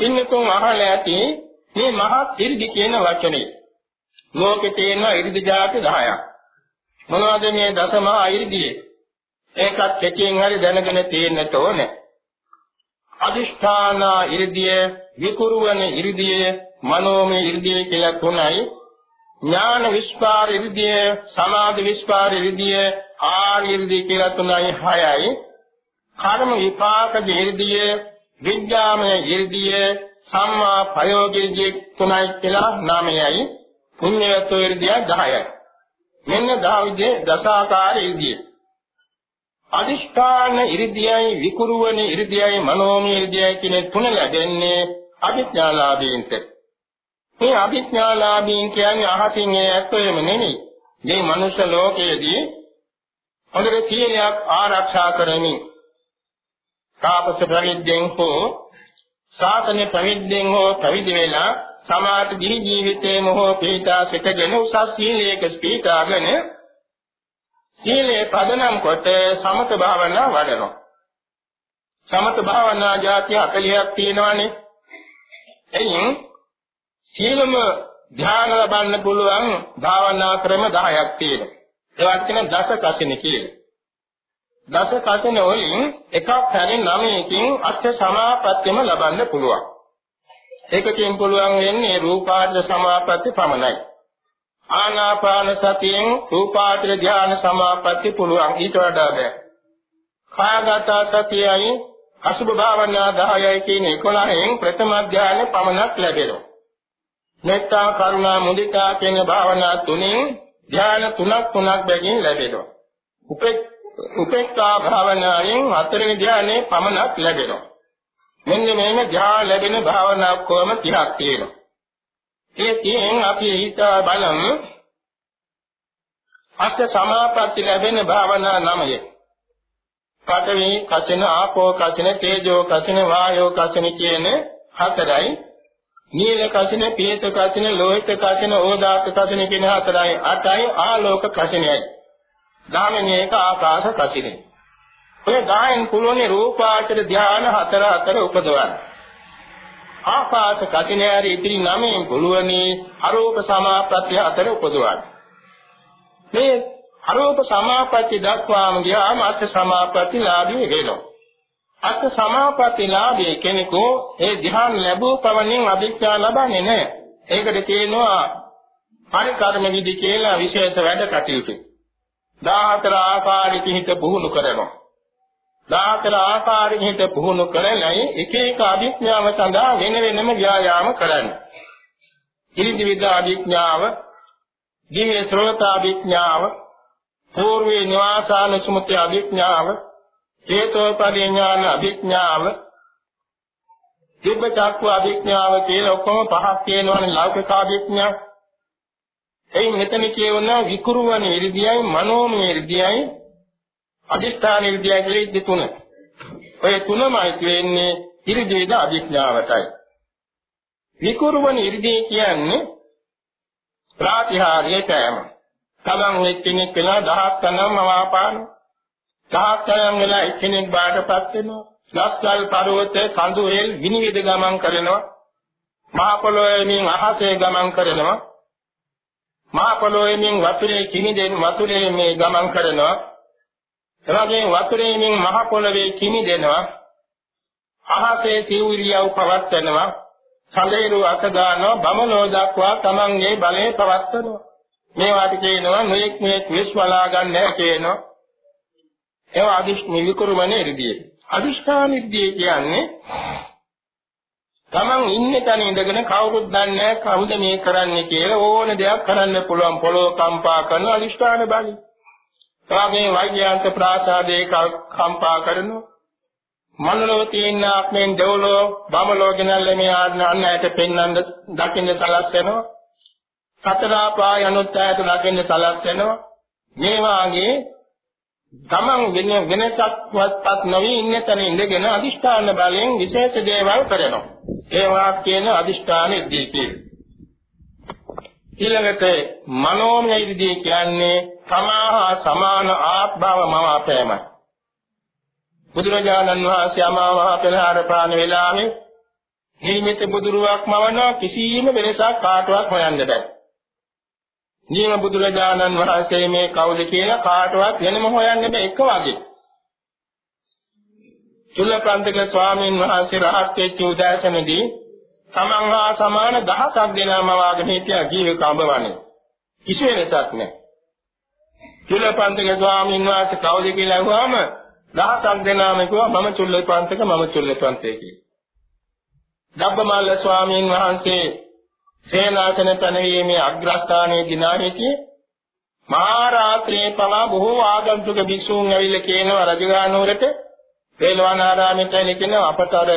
ඉන්නකෝ අහලා ඇති මේ මහත් ඉරිදි කියන වචනේ. ලෝකේ තියෙන ඉරිදි જાති 10ක්. මොනවද මේ දසමහා ඉරිදියේ? ඒකත් කෙටියෙන් හරි දැනගෙන තියෙන්නට ඕනේ. අදිෂ්ඨාන ඉරිදිය, විකුරුවන ඉරිදිය, මනෝමය ඉරිදිය කියලා තුනයි. ඥාන විස්පාර ඉරිදිය, සමාධි විස්පාර ඉරිදිය, ආර්ය ඉරිදිය කියලා තුනයි හයයි. කර්ම විපාක ඉරිදිය විද්‍යාමය ඉර්ධිය සම්මා ප්‍රයෝග ඉර්ධිය තුනයි කියලා නාමයයි. පුණ්‍යවත්ව ඉර්ධිය 10යි මෙන්න දාවිදේ දසාකාර ඉර්ධිය අදිෂ්ඨාන ඉර්ධියයි විකුරුවන ඉර්ධියයි මනෝමය ඉර්ධියයි කියන තුන ලැබෙන්නේ අභිඥාලාභීන්ට මේ අභිඥාලාභීන් කියන්නේ අහසින් ඒ ඇත්තෙම නෙමෙයි. මේ මනුෂ්‍ය ලෝකයේදී හොඳට සීලයක් ආරක්ෂා කරමින් තාපස ප්‍රවිද්දෙන් හෝ සාසන ප්‍රවිද්දෙන් හෝ ප්‍රවිදි වෙලා සමාත දිවි ජීවිතේම හෝ පීඨා සිටගෙන උසස් සීලයක ස්පීඨාගෙන සීලේ පදනම් කොට සමත භාවනා වඩනවා. සමත භාවනා જાති 40ක් තියෙනවානේ. එයින් සීලම ධ්‍යාන ලබන්න පුළුවන් භාවනා ක්‍රම 10ක් තියෙනවා. ඒවත් කියන දස කසින කියලා. දස කසින වලින් එකක් හැරෙන් නවයකින් අෂ්ඨ සමාපත්තියම ලබන්න පුළුවන්. ඒකකින් පුළුවන් වෙන්නේ රූපාර්ථ සමාපatti පමණයි. ආනාපාන සතියෙන් රූපාර්ථ ධ්‍යාන සමාපatti පුළුවන් ඊට වඩා බෑ. කායගත සතියයි අසුභ භාවනා 10යි කියන 11න් ප්‍රථම ධ්‍යාන පමණක් ලැබෙනවා. මෙත්තා කරුණා මුදිතා කියන භාවනා තුنين ධ්‍යාන තුනක් තුනක් බැගින් ලැබෙනවා. උපේ උපේක්ඛා භාවනාවෙන් හතරවෙනි ධ්‍යානෙ පමණක් ලැබෙනවා. මෙන්න මේම ධ්‍යාන ලැබෙන භාවනා කොම 30ක් තියෙනවා. ඒ තියෙන් අපි හිතා බලමු අෂ්ඨ සමාපatti ලැබෙන භාවනා නමය. පඨවි, කසින, ආපෝ, කසින, තේජෝ, කසින, වායෝ, කසින කියන හතරයි නීල කසින, පීත කසින, ලෝහිත කසින, ඕදාත කසින කියන හතරයි අටයි ආලෝක කසිනයි. ධාමනේක ආකාශ කසිනේ. ඔය ගායන් කුලෝනේ රූපාචර ධාන හතර හතර උපදවන්න. ආකාශ කසිනේ හරි ඉතිරි නමෙන් කුලෝනේ අරූප සමාප්‍රත්‍ය හතර උපදවන්න. මේ අරූප සමාපatti දක්වාම ගියාම අර්ථ සමාපatti ලාභී වෙනවා. අත් සමාපත්තිලාභී කෙනෙකු ඒ ධ්‍යාන ලැබූ පමණින් අභිඥා ලබන්නේ නැහැ. ඒකට කියනවා පරිකර්ම විදි කියලා විශේෂ වැඩ කටයුතු. 14 ආකාරයකින් හිත පුහුණු කරනවා. 14 ආකාරයකින් හිත පුහුණු කරලයි එක එක අභිඥාව සඳහා වෙන වෙනම ව්‍යායාම කරන්නේ. ඉරිදි විද්‍යා අභිඥාව, දිව්‍ය ශ්‍රෝත අභිඥාව, పూర్වේ නිවාසාන සුමුති අභිඥාව චේතෝ පරිඥාන අභිඥාව දිබ්බ චක්ඛු අභිඥාව කියලා ඔක්කොම පහක් තියෙනවනේ ලෞකික අභිඥා. එයින් මෙතන කියවන විකුරුවන ඉර්ධියයි මනෝමය ඉර්ධියයි අදිස්ථාන ඉර්ධියයි කියලා ඉද්දි තුන. ඔය තුනමයි කියන්නේ ඉර්ධියද අභිඥාවටයි. විකුරුවන ඉර්ධිය කියන්නේ ප්‍රාතිහාර්ය කෑම. තමන් එක්කෙනෙක් වෙලා දහස් ගණන් මවාපානවා. සාහස්තරම් වෙලා එක්කෙනෙක් බාටපත් වෙනවා. ගස්කල් පර්වත කඳු එල් විනිවිද ගමන් කරනවා. මහ පොළොවේමින් අහසේ ගමන් කරනවා. මහ පොළොවේමින් වතුරේ කිමිදෙන් වතුරේ මේ ගමන් කරනවා. එවැගේ වතුරේමින් මහ පොළොවේ කිමිදෙනවා. අහසේ සිව්විලියව පවත්වනවා. සඳේරු අත ගන්නවා බමලෝ දක්වා තමන්ගේ බලය පවත්වනවා. මේවාට කියනවා නොයෙක් නොයෙක් විශ්වලා ගන්න කියනවා. ඒවා අදිෂ්ඨ විකරුමනේ ඍදියේ. අදිෂ්ඨාන ඍදියේ කියන්නේ Taman ඉන්නේ තැන ඉඳගෙන කවුරුත් දන්නේ නැහැ කවුද මේ කරන්නේ කියලා ඕන දෙයක් කරන්න පුළුවන් පොළොව කම්පා කරන අදිෂ්ඨාන බලي. තාගේ වෛද්‍යාන්ත ප්‍රාසාදේ කම්පා කරනවා. මනලෝ තියෙන ආත්මෙන් දෙවලෝ බමලෝ ගෙනල්ලා මේ ආත්ම අන්නයට පෙන්වන්න දකින්න සලස්වනවා. සතර පාය අනුත්යයට දකින්න සලස්වනවා. මේ වාගේ තමන් වෙන වෙනසක්වත් නොවි ඉන්න තැන ඉඳගෙන අදිෂ්ඨාන බලයෙන් විශේෂ දේවල් කරනවා. ඒවා කියන අදිෂ්ඨාන ඉදී ඊළඟට මනෝමය ඉදී කියන්නේ සමාහා සමාන ආත්භවමම අපේමයි. බුදුරජාණන් වහන්සේ අමාවහ පෙරහර ප්‍රාණ වේලාවේ නියමිත බුදුරුවක් මවනවා කිසියම් වෙනසක් කාටවත් හොයන්න බෑ. නියම බුදුරජාණන් වහන්සේ මේ කවුද කියලා කාටවත් වෙනම හොයන්න බෑ එක වගේ. චුල්ලපන්තික ස්වාමීන් වහන්සේ රහත් වෙච්ච උදෑසනදී තමන් හා සමාන දහසක් දෙනාම වාගෙන හිටියා ජීවක අඹවන්නේ. කිසි වෙනසක් නැහැ. චුල්ලපන්තික ස්වාමීන් වහන්සේ කවුද කියලා අහුවාම දහසක් දෙනාම කිව්වා මම චුල්ලපන්තික මම චුල්ලපන්තික කියලා. ධම්මමල්ල ස්වාමීන් වහන්සේ සේනාසන පැනවීමේ අග්‍රස්ථානයේ දිනා සිටියේ මහා රාත්‍රියේ පවා බොහෝ ආගන්තුක භික්ෂූන් ඇවිල්ලා කියනවා රජගහනුවරට වේලවනාරාමයට එනකෙන අපට අර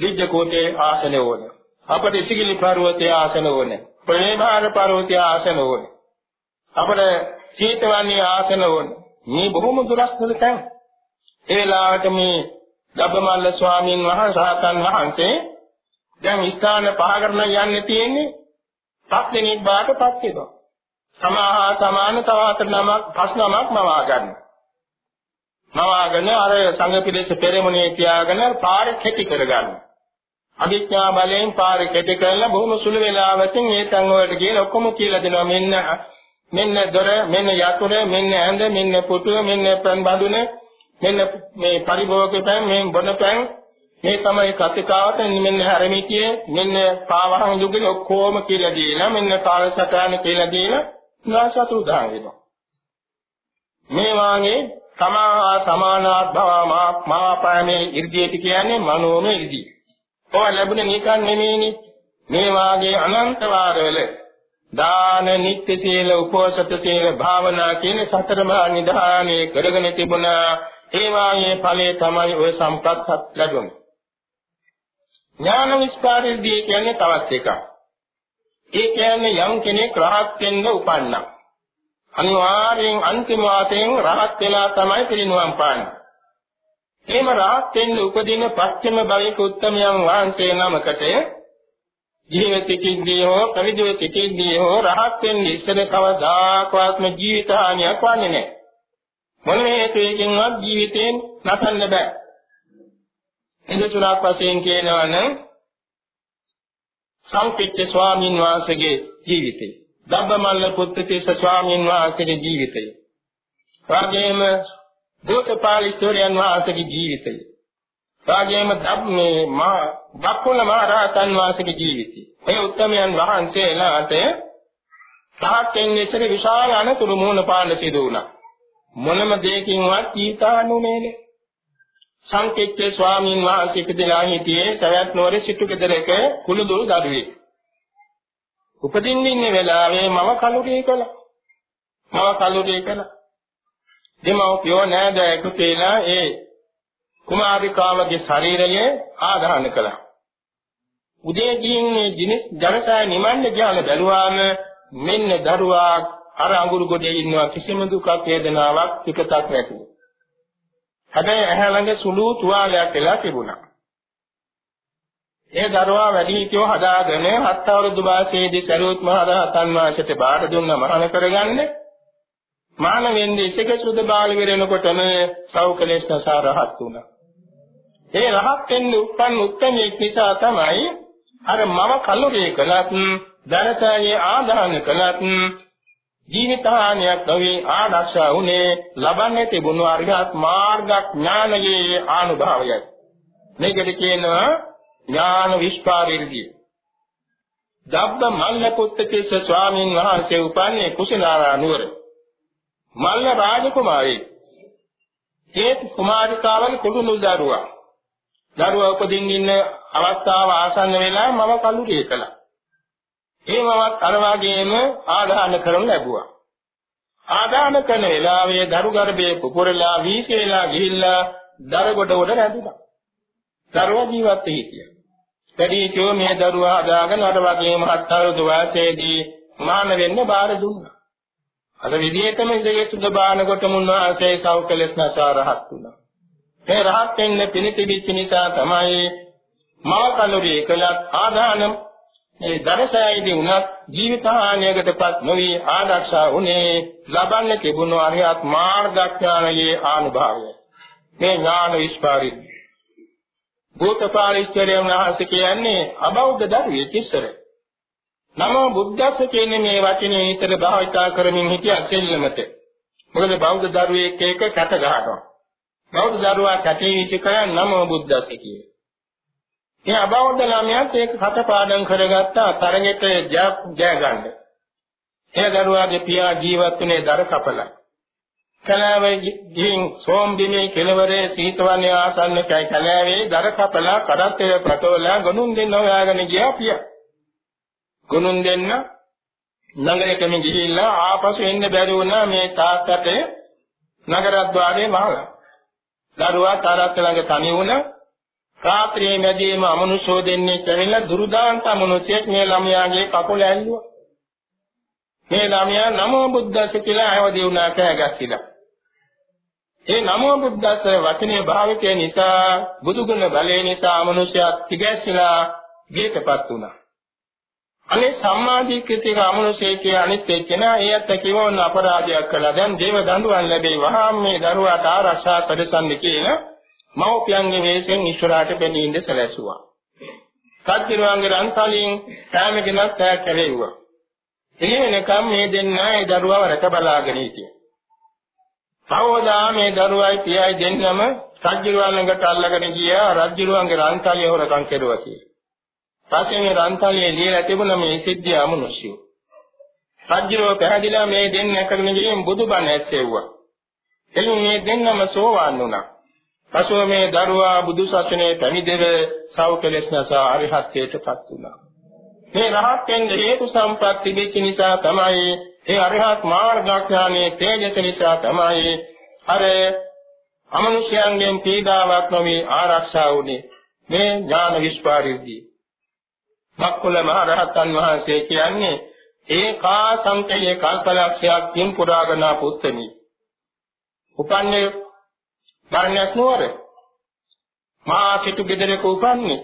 ලිජ්ජ කෝටේ ආසන ඕන. අපට ඉසිගිලි පර්වතයේ ආසන ඕන. ප්‍රේමාර පර්වතයේ ආසන ඕන. අපට සීතවන්නේ ආසන ඕන. මේ බොහොම දුරස්තල තැන්. ඒ වෙලාවට මේ ධබ්බමල්ල ස්වාමීන් වහන්සේ රහතන් වහන්සේ දැන් ස්ථාන පහකරන යන්නේ තියෙන්නේ පස් දිනක් බාටපත් වෙනවා. සමාහා සමාන තව හතර නමක් පස් නමක් මවා ගන්න. මවාගෙන අර සංඝ පිළිස පෙරමුණේ තියාගෙන පාර කෙටි කරගන්න. අභිඥා බලයෙන් පාර කෙටි කරලා බොහොම සුළු වේලාවකින් මේ තන් වලට ගිහලා ඔක්කොම කියලා දෙනවා. මෙන්න මෙන්න දොර මෙන්න යතුර මෙන්න ඇඳ මෙන්න පුටුව මෙන්න පන් බඳුන මෙන්න මේ පරිභෝග පෑන් මේ බොන පෑන්. මේ තමයි කතිකාවට මෙන්න හැරමිටිය මෙන්න පාවහන් යුගල ඔක්කොම කියලා දීලා මෙන්න කාලසටහන කියලා දීලා නාසතු උදාහරණ වෙනවා. මේ වාගේ තමා සමානාත්භව මාපාමේ ඉර්ධියට කියන්නේ මනෝමය ඉර්ධිය. ඔය ලැබුණේ නිකන් නෙමෙයිනේ. මේ වාගේ අනන්ත වාරවල දාන නිත්‍ය සීල උපෝසත සීල භාවනා කියන සතර මහා නිධානයේ කරගෙන තිබුණා. ඒ වාගේ ඵලයේ තමයි ඔය සම්පත්ත් ලැබුණේ. ඥාන විස්කාරයේදී කියන්නේ තවත් එකක්. ඒ කියන්නේ යම් කෙනෙක් රහත් වෙන්න උපන්නා. අනිවාර්යෙන් අන්තිම වාසයෙන් රහත් වෙලා තමයි පිරිනුවම් පාන්නේ. එහෙම රහත් වෙන්න උපදින පස්චිම භවික උත්තමයන් වහන්සේ නමකට ජීවිතකින්දී හෝ පරිජීවිතකින්දී හෝ රහත් වෙන්න ඉස්සර කවදාකවත්ම ජීවිත හානියක් වන්නේ නැහැ. මොන හේතුවකින්වත් ජීවිතේන් නැසන්න බෑ. එදසුණක් වශයෙන් කියනවනම් සංකිට්ඨ ස්වාමීන් වහන්සේගේ ජීවිතය ධම්මමල්ල පුත්තිස්ස ස්වාමීන් වහන්සේගේ ජීවිතය. රාගයේම දෝසපාලිස්තෝරියන් වහන්සේගේ ජීවිතය. රාගයේම ධම්මේ මා බක්කුල මහ රහතන් වහන්සේගේ ජීවිතය. මේ උත්තමයන් වහන්සේලාට තාක්කෙන් ඉස්සර විශාල අනතුරු මුහුණ පාන්න සිදු වුණා. මොනම දෙයකින්වත් ඊතානුනේනේ. සංකේච්ඡේ ස්වාමීන් වහන්සේ ඉපදලා හිටියේ සවැත් නුවර සිටු ගෙදරක කුළුදුරු දරුවෙක්. උපදින්න ඉන්න වෙලාවේ මම කලුරිය කළා. මම කලුරිය කළා. දෙමව්පියෝ නෑදෑයෙකු කියලා ඒ කුමාරිකාවගේ ශරීරය ආදාහන කළා. උදේ ගිහින් මේ ජිනිස් ජනසය නිමන්න ගියාම බැලුවාම මෙන්න දරුවා අර අඟුරු ගොඩේ ඉන්නවා කිසිම දුකක් වේදනාවක් පිටතක් නැතුව. හැබැයි ඇහැ ළඟ සුළු තුවාලයක් වෙලා තිබුණා. ඒ දරුවා වැඩි හිටියෝ හදාගෙන හත් අවුරුදු වාසයේදී සරුවත් මහ රහතන් වහන්සේට බාර දුන්න මහාන කරගන්න මාන වෙන්නේ ඉසක සුද බාල විරෙනකොටම සෞකලේශ සාරහත් වුණා. ඒ රහත් වෙන්න උපන් උත්තරෙක් නිසා තමයි අර මම කලුරේ කළත් දරසයේ ආදාන කළත් ජීවිතානියක් නොවේ ආදක්ෂා උනේ ලබන්නේ තිබුණු අරිහත් මාර්ග ඥානයේ ආනුභාවයයි. මේකට කියනවා ඥාන විස්පාරෙදී දබ්බ මල්ල පුත්තකේස ස්වාමීන් වහන්සේ උපන්නේ කුසිනාරා නුවර මල්ල රාජකුමාරී. ඒ කුමාරිකාවන් කුඩුණු දරුවා. දරුවා උපදින්න ඉන්න අවස්ථාව ආසන්න වෙලා මම කලුරිය කළා. ඒ මමත් අර වගේම ආදාන කරන ලැබුවා. ආදාන කරන වෙලාවේ දරු ගර්භයේ පුපුරලා වීසෙලා ගිහිල්ලා දර කොට උඩ රැඳුණා. දරුවා ජීවත් හිටියා. වැඩිහිටියෝ මේ දරුවා හදාගෙන අර වගේම හත් අවුරුදු වයසේදී මාන වෙන්න බාර දුන්නා. අර විදිහටම ඉසේ සුද බාන කොට මුන්වහන්සේ සෞකලස් නසාරහත් වුණා. මේ රහත් වෙන්න පිණිතිවිච්ච නිසා තමයි මව කලුරිය කළත් ආදානම් මේ දරසයිදී උනත් ජීවිත හානියකටපත් නොවි ආදර්ශා උනේ ලබන්න තිබුණු අරියත් මාර්ගඥානයේ ආනුභාවය. මේ ඥාන විස්පාරිත භූතපාලිස්තරයන් වහන්සේ කියන්නේ අබෞද්ධ දරුවෙක් ඉස්සර. නමෝ බුද්දස්ස කියන්නේ මේ වචනේ හිතට භාවිතා කරමින් හිටිය සෙල්ලමට. මොකද බෞද්ධ දරුවෙක් එක කැට ගහනවා. බෞද්ධ දරුවා කැටේ විච කරන් නමෝ බුද්දස්ස කියේ. ඒ අබෞද්ධ ළමයාත් ඒක කටපාඩම් කරගත්තා තරගෙට ජය ගන්න. ඒ දරුවාගේ පියා ජීවත් වුණේ දර කපලා. කලාවේ ගින් සෝම්බිමේ කෙළවරේ සීතවන්නේ ආසන්න කයි කලාවේ දර කපලා කරත්තේ ප්‍රතෝලා ගොනුන් දෙන්න හොයාගෙන ගියා පියා. ගොනුන් දෙන්න නගරෙටම ගිහිල්ලා ආපසු එන්න බැරි වුණා මේ තාත්තට නගරද්වාරේ වහලා. දරුවා තාරත් ළඟ තනි වුණා. රාත්‍රියේ මැදීම අමනුෂ්‍යෝ දෙන්නේ කියලා දුරුදාන්ත අමනුෂ්‍යෙක් මේ ළමයාගේ කකුල ඇල්ලුවා. මේ ළමයා නමෝ බුද්දස්ස කියලා ආවදී වුණා කෑගස්සිලා. ඒ නමෝ බුද්දස්ස වචනේ භාවිතය නිසා බුදුගුණ බලය නිසා අමනුෂ්‍යයා තිගැස්සලා ගියටපත් වුණා. අනේ සම්මාදීකృతిක අමනුෂ්‍යය කිය අනිත් එක්කෙනා ඒත් කිවෝන අපරාධයක් කළා. දැන් දේව දඬුවම් ලැබෙයි. වහාම මේ දරුවාට ආරක්ෂා කරසන්න කියලා මව්පියන්ගේ වෙස්ෙන් ඉස්සරහට පෙනීඳ සැලැසුවා. සත්‍තිරුවන්ගේ රන්තලින් කැමගෙනත් තෑ කැලෙව්වා. එළිවෙනකම් මේ දෙන්නා ඒ දරුවව රැක බලාගෙන හිටියා. කවදා මේ දරුවයි පියයි දෙන්නම රජ්ජුරුවන් ළඟට අල්ලගෙන ගියා රජ්ජුරුවන්ගේ රන්තලිය හොරකම් කෙරුවා කියලා. පස්සේ මේ රන්තලියේ ලියලා තිබුණ මේ සිද්ධිය අමනුෂ්‍යය. රජ්ජුරුව පැහැදිලා මේ දෙන්න එකගෙන ගිහින් බුදුබණ ඇසෙව්වා. එළින් මේ දෙන්නම සෝවාන් වුණා. පසුව මේ දරුවා බුදු සසුනේ පැමිදෙව සව් කෙලෙස් නැසා අරිහත්ත්වයටපත් වුණා. මේ රහත් වෙන්න හේතු සම්පත් තිබෙච්ච නිසා තමයි ඒ අරිහත් මාර්ගඥානයේ තේජස නිසා තමයි අර අමනුෂ්‍යයන්ගෙන් පීඩාවක් නොවි ආරක්ෂා වුනේ. මේ ඥාන විස්පාරිද්දී. මක්කුල මහ රහතන් වහන්සේ කියන්නේ ඒකා සංකේය කල්පලක්ෂයක් කිම් පුරාගෙන පුත්තනි උපන්නේ මරණස් නුවර. මා සිටු ගෙදරක උපන්නේ.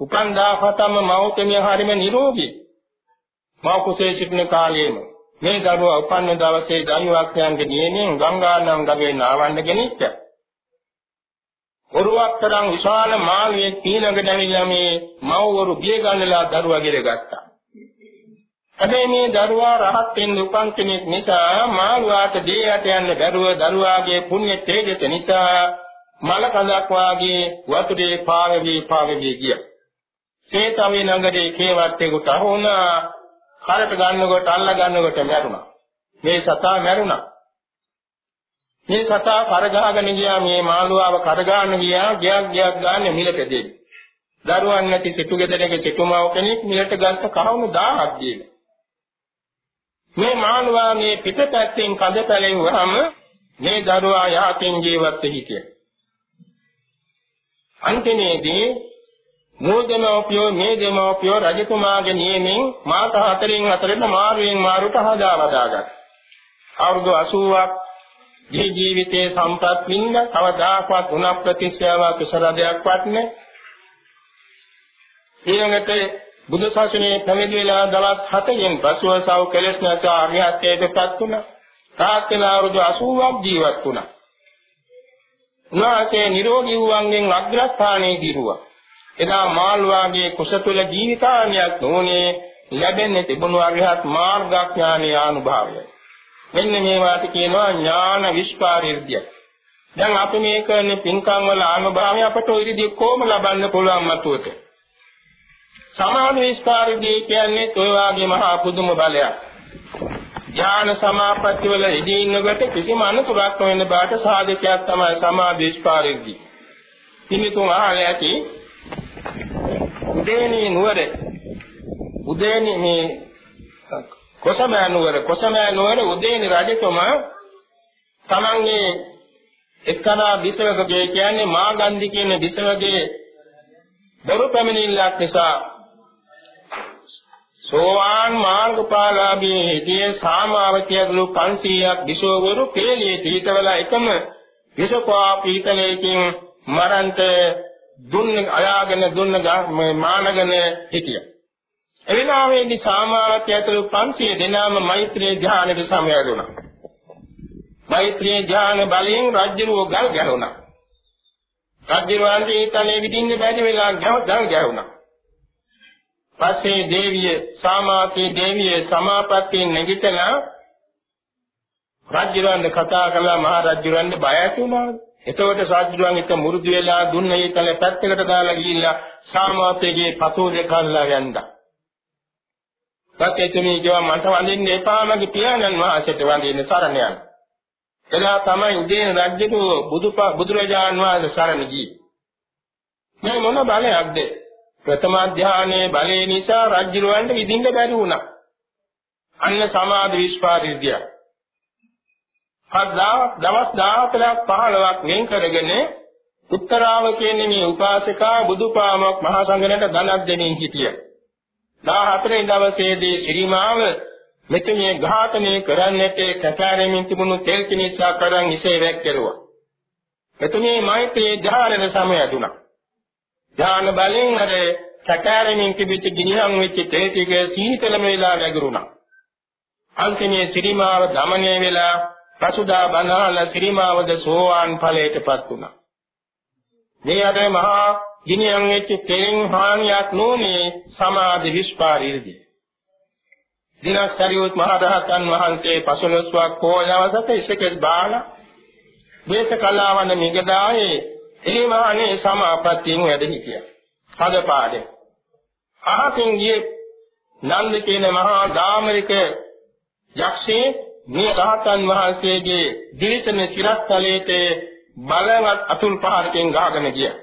උපන්දා පතම මෞතමිය හරිම නිරෝගී. මා කුසේ සිටින කාලයේම මේ දරුවා උපන්න දවසේ දෛවඥයන්ගේ නියමෙන් ගංගානම් ගගේ නාවන්න ගෙනිච්ච. ඔරුවක්තරන් විශාල මාළියේ තීනඟ දැවිලා මේ මව්වරු බිය ගන්නලා දරුවා ගෙරගත්තා. හැබැයි මේ දරුවා රහත් වෙන්න උපන් කෙනෙක් නිසා මාළුවාට දෙයට යන්න බැරුව දරුවාගේ පුණ්‍ය තේජස නිසා මල කඳක් වාගේ වතුරේ පාවෙවි පාවෙවි ගියා. සේතවේ නගරේ කේවත්තේකට අහුණා කරට ගන්නකොට අල්ල ගන්නකොට මැරුණා. මේ සතා මැරුණා. මේ සතා කරගහගෙන ගියා මේ මාළුවාව කරගාන ගියා ගියක් ගියක් ගන්න මිලට දෙන්න. දරුවන් නැති සිටු ගෙදරක සිටුමව කෙනෙක් මිලට ගත්ත කවුණු 1000ක් දීලා. මේ මාළුවා මේ පිටපැත්තෙන් කඳ පැලෙව්වහම මේ දරුවා යහතින් ජීවත් වෙ හිටියා. අන්තිමේදී මූල දෙමෝපියෝ මේ දෙමෝපියෝ රජතුමාගේ නියමෙන් මාස හතරින් හතරට මාරුවෙන් මාරුට හදාවදාගත්. අවුරුදු 80ක් ජී ජීවිතයේ සම්පත් වින්න කවදාකවත් ගුණ ප්‍රතිශ්‍යාවක් කුසලයක් වටනේ. ඊළඟට බුදු සසුනේ පැවිදි වෙලා දවස් 7න් පසුව සව කෙලස් නැස ආර්යත්වයටපත් වුණා. තාක්කල අවුරුදු 80ක් ජීවත් වුණා. උන්වහන්සේ නිරෝගී වූවන්ගෙන් අග්‍රස්ථානයේ දිරුවා. එදා මාල්වාගේ කුසතුල ජීවිතානියක් නොනේ ලැබෙන්නේ තිබුණු අරිහත් මාර්ගඥානීය අනුභවය. මෙන්න මේවාට කියනවා ඥාන විස්පාරිර්ධ්‍ය. දැන් අපි මේ කරන පින්කම් වල අනුභවය අපට ওই විදිහ කොහොම ලබන්න පුළුවන් මතුවට. සමාධි විස්පාරිර්ධ්‍ය කියන්නේ toy වාගේ මහා පුදුම බලයක්. ඥාන සමාපatti වල ඉදී ඉන්නකොට කිසිම අනුතරක් නොවන බාට සාධකයක් තමයි සමාධි විස්පාරිර්ධ්‍ය. පින්තුන් ආලේ ඇති උදේනී නුවර. උදේනී මේ කොසමෑ නුවර කොසමෑ නුවර උදේනී රජතුමා තමන්ගේ එක්කනා විසවකගේ කියන්නේ මාගන්ධි කියන විසවගේ බොරු පැමිණිල්ලක් නිසා සෝවාන් මාර්ගඵලාභී හිටියේ සාමාවතියගලු 500ක් විසවවරු පෙළියේ තීතවල එකම විසපා පීතලයකින් මරන්ට දුන්න අයාගෙන දුන්න මානගෙන හිටියා. එවිනාවේදී සාමාවත්‍ය ඇතුළු 500 දෙනාම මෛත්‍රී ධ්‍යානෙට සමවැදුණා. මෛත්‍රී ධ්‍යාන බලයෙන් රජ්‍යරුව ගල් ගැහුණා. රජුරවන්ට ඊතලේ විදින්න බැරි වෙලා ගව ගැවුණා. පස්සේ දේවිය සාමාපී දේවිය සමාපත්තියෙන් නැගිටලා රජුරන්ට කතා කළා මහා රජුරන්ට බය ඇති වුණාද? එතකොට සාජුරන් එක මුරුදු වෙලා දුන්න ඒකල පැත්තකට දාලා ගිහිල්ලා සාමාපේගේ පතෝරේ කල්ලා යන්දා. පස්සේ කිව්වා මට වඳින්න එපා මගේ පියාණන් වහන්සේට වඳින්න සරණ යන්න. එදා තමයි උදේන රජුතු බුදුරජාන් වහන්සේ සරණ ගියේ. මේ මොන බලයක්ද? ප්‍රථම ධානයේ බලය නිසා රජුරවන්ට විඳින්න බැරි වුණා. අන්න සමාධි විස්පාරිද්‍යය 1000ක් දවස් 10ක් 15ක් වෙන් කරගෙන උත්තරාව කියන්නේ මේ උපාසිකා බුදුපාමොක් මහ සංඝරත්නයට ධනක් දෙමින් සිටිය. 14 දවසේදී ශ්‍රීමාව මෙතුමිය ඝාතනය කරන්නට කැකෑරෙමින් තිබුණු තෙල් කිනිසා කරන් ඉසේ වැක්කරුවා. මෙතුමිය මෛත්‍රී ධාරණ සමය දුනා. ධාන බලෙන් අර කැකෑරෙමින් තිබිච්ච ගිනියම් වෙච්ච තෙල් ටික සීතලම වෙලා නැගුණා. අන්තිමේ ශ්‍රීමාව දමණය වෙලා පසුදා බණාල ශ්‍රීමාවද සෝවාන් ඵලයටපත් වුණා. මේ අද මහා ගිනියම් වෙච්ච තෙලින් හානියක් නොනේ සමාධි විස්පාරීදී. දිනක් සරියුත් මහ රහතන් වහන්සේ පසළොස්වක් පොළවසක ඉසකෙස් බාලා දේශ කලාවන මිගදායේ එලිමානේ සමාපත්තියෙන් වැඩ හිටියා. හදපාඩේ. අහකින් ගියේ නන්ද කියන මහා දාමරික යක්ෂේ මේ රහතන් වහන්සේගේ දිලිසෙන සිරස්තලයේට බලවත් අතුල් පහරකින් ගහගෙන ගියා.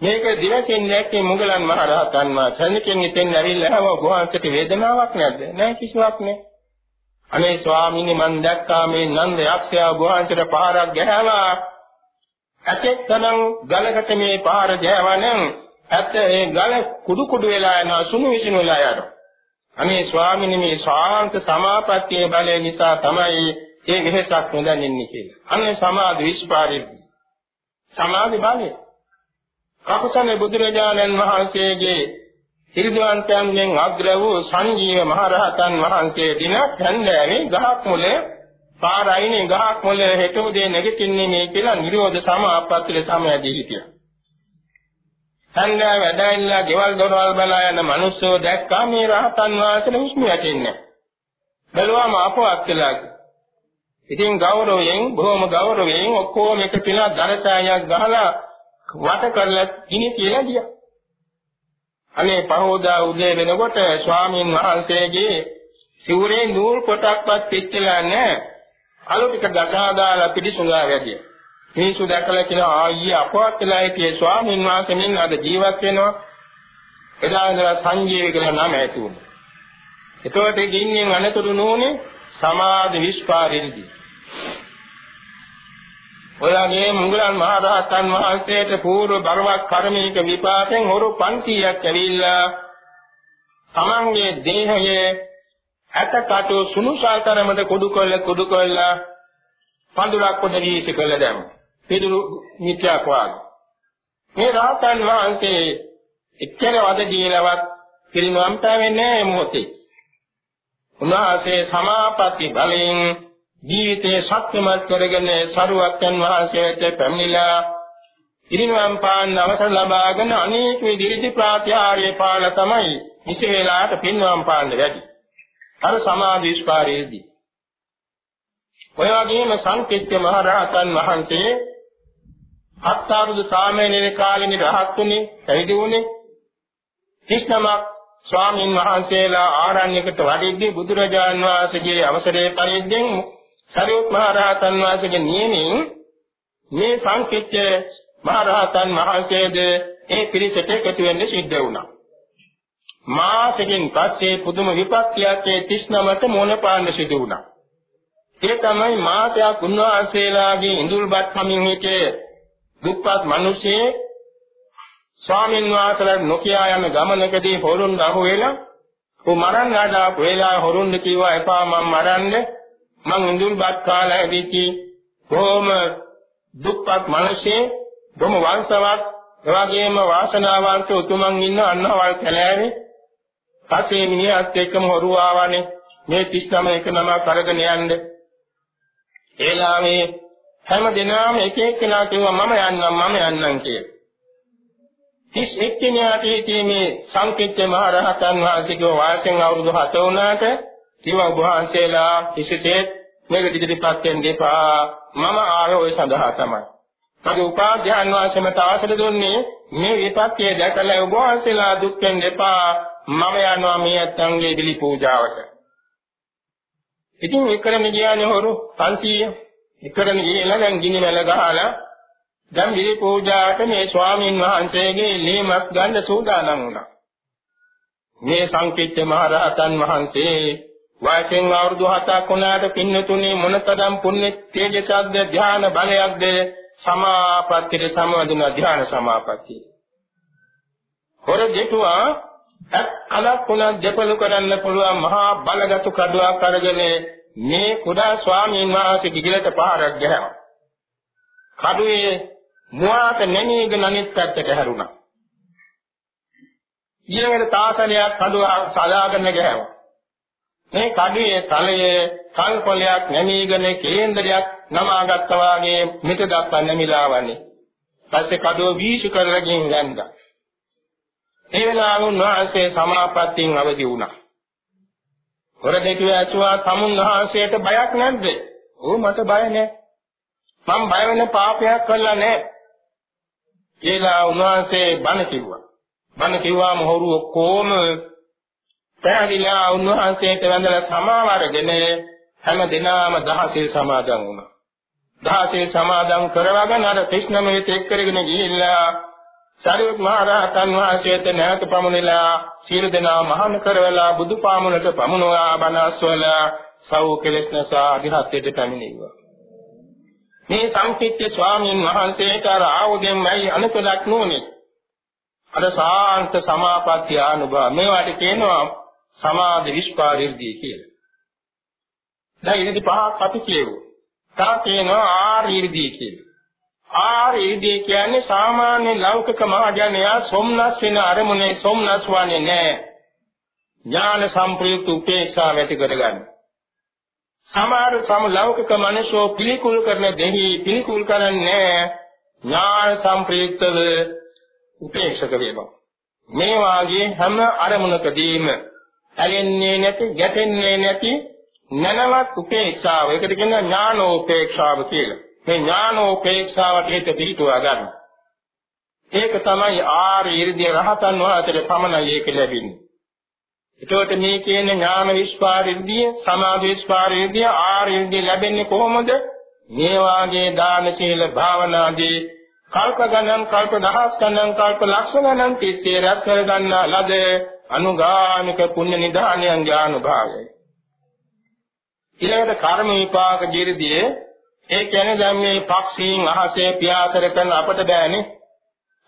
මේක දිවසින් දැක්කේ මුගලන් මහ රහතන් වහන්සේ. සෙනකින් ඉතින් ඇවිල්ලා හැම ගෝහන්සට වේදනාවක් නැද්ද? නැහැ කිසිවක් නැහැ. අනේ ස්වාමීනි මන් දැක්කා මේ නන්ද යක්ෂයා ගෝහන්සට පාරක් ගැහලා ඇතෙක් තනං ගලකට මේ පාර ගෑවනම් ඇත්ත ඒ ගල කුඩු කුඩු වෙලා යනවා සුණු විසිනු වෙලා යනවා. අනේ ස්වාමීනි මේ ශාන්ත සමාපත්තියේ බලය නිසා තමයි ඒ වෙහසක් නොදැනෙන්නේ කියලා. අනේ සමාධි විස්පාරේ සමාධි බලය කකුසනේ බුදුරජාණන් වහන්සේගේ හිරිදවන්තයන්ගෙන් අග්‍ර වූ සංජීව මහරහතන් වහන්සේ දින හන්දෑවේ ගහක් මුලේ පාරයිනේ ගහක් මුලේ හෙට උදේ නැගිටින්නේ මේ කියලා නිරෝධ සමාපත්තියේ සමයදී හිටියා. හන්දෑ වැඩයිලා ගෙවල් දොරවල් බලා යන මිනිස්සු දැක්කා මේ රහතන් වහන්සේලා හුස්ම යටින්නේ. බැලුවාම අපවත් කියලා. ඉතින් ගෞරවයෙන් බොහොම ගෞරවයෙන් ඔක්කොම එක පිනා දරසායක් ගහලා වට කරලා ගිනි කියලා ගියා. අනේ පහෝදා උදේ වෙනකොට ස්වාමීන් වහන්සේගේ සිවුරේ නූල් කොටක්වත් පිච්චලා නැහැ. අලු ටික ගසා දාලා පිළිසුඳා වැඩිය. මිනිසු දැකලා කියනවා ආයේ අපවත් වෙලා හිටියේ ස්වාමීන් වහන්සේ මෙන්න අද ජීවත් වෙනවා. එදා ඉඳලා සංජීව කියලා නම ඇති වුණා. එතකොට ගින්නෙන් අනතුරු නෝනේ සමාධි විස්පාරෙන්දී. ඔයගේ මුගලන් මහ රහතන් වහන්සේට పూర్ව බරවක් කර්මයක විපාකෙන් හොරු 500ක් ඇවිල්ලා තමන්ගේ දේහයේ ඇටකටු සුනුසාතරමද කුඩු කොල්ල කුඩු කොල්ල පඳුරක් කොට වීසි කළ දැම. පිටුරු මිත්‍යාක් වාගේ. මේ රහතන් වහන්සේ එච්චර වද දීලවත් පිරිනවම් පාවෙන්නේ නැහැ මොහොතේ. උන්වහන්සේ සමාපatti බලයෙන් ජීවිතේ ශක්තිමත් කරගෙන සරුවක්යන් වහන්සේට පැමිණිලා ඉරිනවම් පාන්න අවසර ලබාගෙන අනේක විදිහට ප්‍රාත්‍යාරයේ පාල තමයි විශේෂලාට පින්වම් පාන්න වැඩි. අර සමාධිස්කාරයේදී. ඔය වගේම සංකීර්ත්‍ය මහ රහතන් වහන්සේ හත්වරුදු සාමණේර කාලෙනි රහත්ුනේ පැවිදි වුණේ. කිෂ්ණමක් ස්වාමීන් වහන්සේලා ආරණ්‍යකට වඩිද්දී බුදුරජාන් වහන්සේගේ අවසරයේ පරිද්දෙන් සරියුත් මහ රහතන් වහන්සේගේ නියමයෙන් මේ සංකිච්ඡ මහ රහතන් වහන්සේද ඒ පිරිසට එකතු වෙන්න සිද්ධ වුණා. මාසෙකින් පස්සේ පුදුම විපත්තියක් ඒ 39ට මොන පාන්න සිදු වුණා. ඒ තමයි මාසයක් උන්වහන්සේලාගේ ඉඳුල්පත් කමින් හිටේ දුක්පත් මිනිස්සේ ස්වාමීන් වහන්සේලා නොකියා යන ගමනකදී හොරුන් අහුවෙලා ਉਹ මරන්න ආදාපු වෙලාව හොරුන් කිව්වා එපා මම මරන්නේ. මං ඉඳුල්පත් කාලේ ඇවිත්ටි කොහොම දුක්පත් මිනිස්සේ බොහොම වංශවත් එවාගේම වාසනාවන්ත උතුමන් ඉන්න අන්නවල් කැලෑවේ. පස්සේ මිනිහත් එක්කම හොරු ආවනේ. මේ 39 එක නම කරගෙන යන්න. ඒලාවේ හැම දිනම එක එක්කෙනා කිව්වා මම යන්නම් මම යන්නම් කියලා. 31 වෙනියට මේ සංකීර්ත මහ රහතන් වහන්සේගේ වාසයෙන් අවුරුදු 7 වුණාට කිව්වා ඔබ වහන්සේලා කිසිසේත් මේක ඉදිරිපත් වෙන්න එපා මම ආවේ ඔය සඳහා තමයි. මගේ උපාධ්‍යාන වාසයමට අවසර දුන්නේ මේ විපත්තිය දැකලා ඔබ වහන්සේලා දුක් වෙන්න එපා මම යනවා මේ අත්ංගේ බිලි පූජාවට. ඉතින් වික්‍රම ගියානේ හොරු 500 වික්‍රම ගිහලා දැන් ගිනි මැල ගහලා දැන් බිලි පූජාවට මේ ස්වාමීන් වහන්සේගේ ලේමස් ගන්න සූදානම් වුණා. මේ සංකීර්ත මහ රහතන් වහන්සේ වයසෙන් අවුරුදු 7ක් වුණාට පින්නතුනේ මොනතරම් පුණ්‍ය තේජසක්ද ධ්‍යාන බලයක්ද සමාපත්තියට සමවදින ධ්‍යාන සමාපත්තිය. හොර දෙතුවා එක් කලක් වුණා දෙපළු කරන්න පුළුවන් මහා බලගත් කඩුවක් අරගෙන මේ කුඩා ස්වාමීන් වහන්සේ දිගට පාරක් ගැහුවා. කඩුවේ මුවාට නැමීගෙන අනිත් පැත්තට හැරුණා. ඊළඟට තාසනයක් කඩුව සලාගෙන ගැහුවා. මේ කඩුවේ තලයේ කල්පලයක් නැමීගෙන කේන්දරයක් නමාගත්තා වාගේ මිට දක්වා නැමිලා වන්නේ. පස්සේ කඩුව වීසු කරලා ගින් යන්දා. ඒ වෙලාව උන්වහන්සේ සමාපත්තියෙන් අවදි වුණා. හොර දෙකුව ඇසුවා තමුන් වහන්සේට බයක් නැද්ද? "ඕ මට බය නැහැ. මම බය වෙන පාපයක් කළා නැහැ." කියලා උන්වහන්සේ බණ කිව්වා. බණ කිව්වාම හොරු ඔක්කොම පැහැදිලා උන්වහන්සේට වැඳලා සමාව අරගෙන හැම දිනම දහසේ සමාදන් වුණා. දහසේ සමාදන් කරවගෙන අර කෘෂ්ණම වෙත එක් කරගෙන ගිහිල්ලා සාරිපුත් මහ රහතන් වහන්සේට නැවත පමුණලා සීල දෙනා මහාන කරවලා බුදු පාමුලට පමුණවා බණස්වලා සව් කෙලස්නසා අධිහත්යට පැමිණෙව්වා. මේ සංකීර්ත්‍ය ස්වාමීන් වහන්සේට අර ආයුධයෙන්මයි අනුකලක් නොනේ. අර සාන්ත සමාපatti අනුභව මේවට කියනවා සමාධි විස්පාරිර්දී කියලා. දැන් ඉතින් පහක් අපි කියමු. තා කියනවා ආරීර්දී කියලා. ආරීදී කියන්නේ සාමාන්‍ය ලෞකික මහජනයා සොම්නස් වෙන අරමුණේ සොම්නස් වන්නේ නැහැ. ඥාන සම්ප්‍රයුක්ත උපේක්ෂා වැටි කරගන්න. සමහර සම ලෞකික මනසෝ පිළිකුල් කරන දෙහි පිළිකුල් කරන්නේ ඥාන සම්ප්‍රයුක්තව උපේක්ෂක වේවා. මේ වාගේ හැම අරමුණකදීම ඇලෙන්නේ නැති, ගැටෙන්නේ නැති නනවත් උපේක්ෂාව. ඒකට කියනවා ඥානෝපේක්ෂාව කියලා. මේ ඥානෝපේක්ෂාවට හිත පිළිටුවා ගන්න. ඒක තමයි ආර්ය ඉර්ධිය රහතන් වහන්සේට පමණයි ඒක ලැබෙන්නේ. එතකොට මේ කියන ඥාන විස්පාරිද්දිය, සමාධි විස්පාරිද්දිය, ආර්ය ඉර්ධිය ලැබෙන්නේ කොහොමද? මේ වාගේ දාන සීල භාවනාදී කල්ප ගණන් කල්ප දහස් ගණන් කල්ප ලක්ෂ ගණන් තිස්සේ රැස් කර ගන්නා ලද අනුගාමික පුණ්‍ය නිදානයන්ගේ අනුභවය. ඊළඟට කර්ම විපාක ජීවිතයේ ඒ කියන්නේ දැන් මේ පක්ෂීන් අහසේ පියාසර කරන අපට බෑනේ.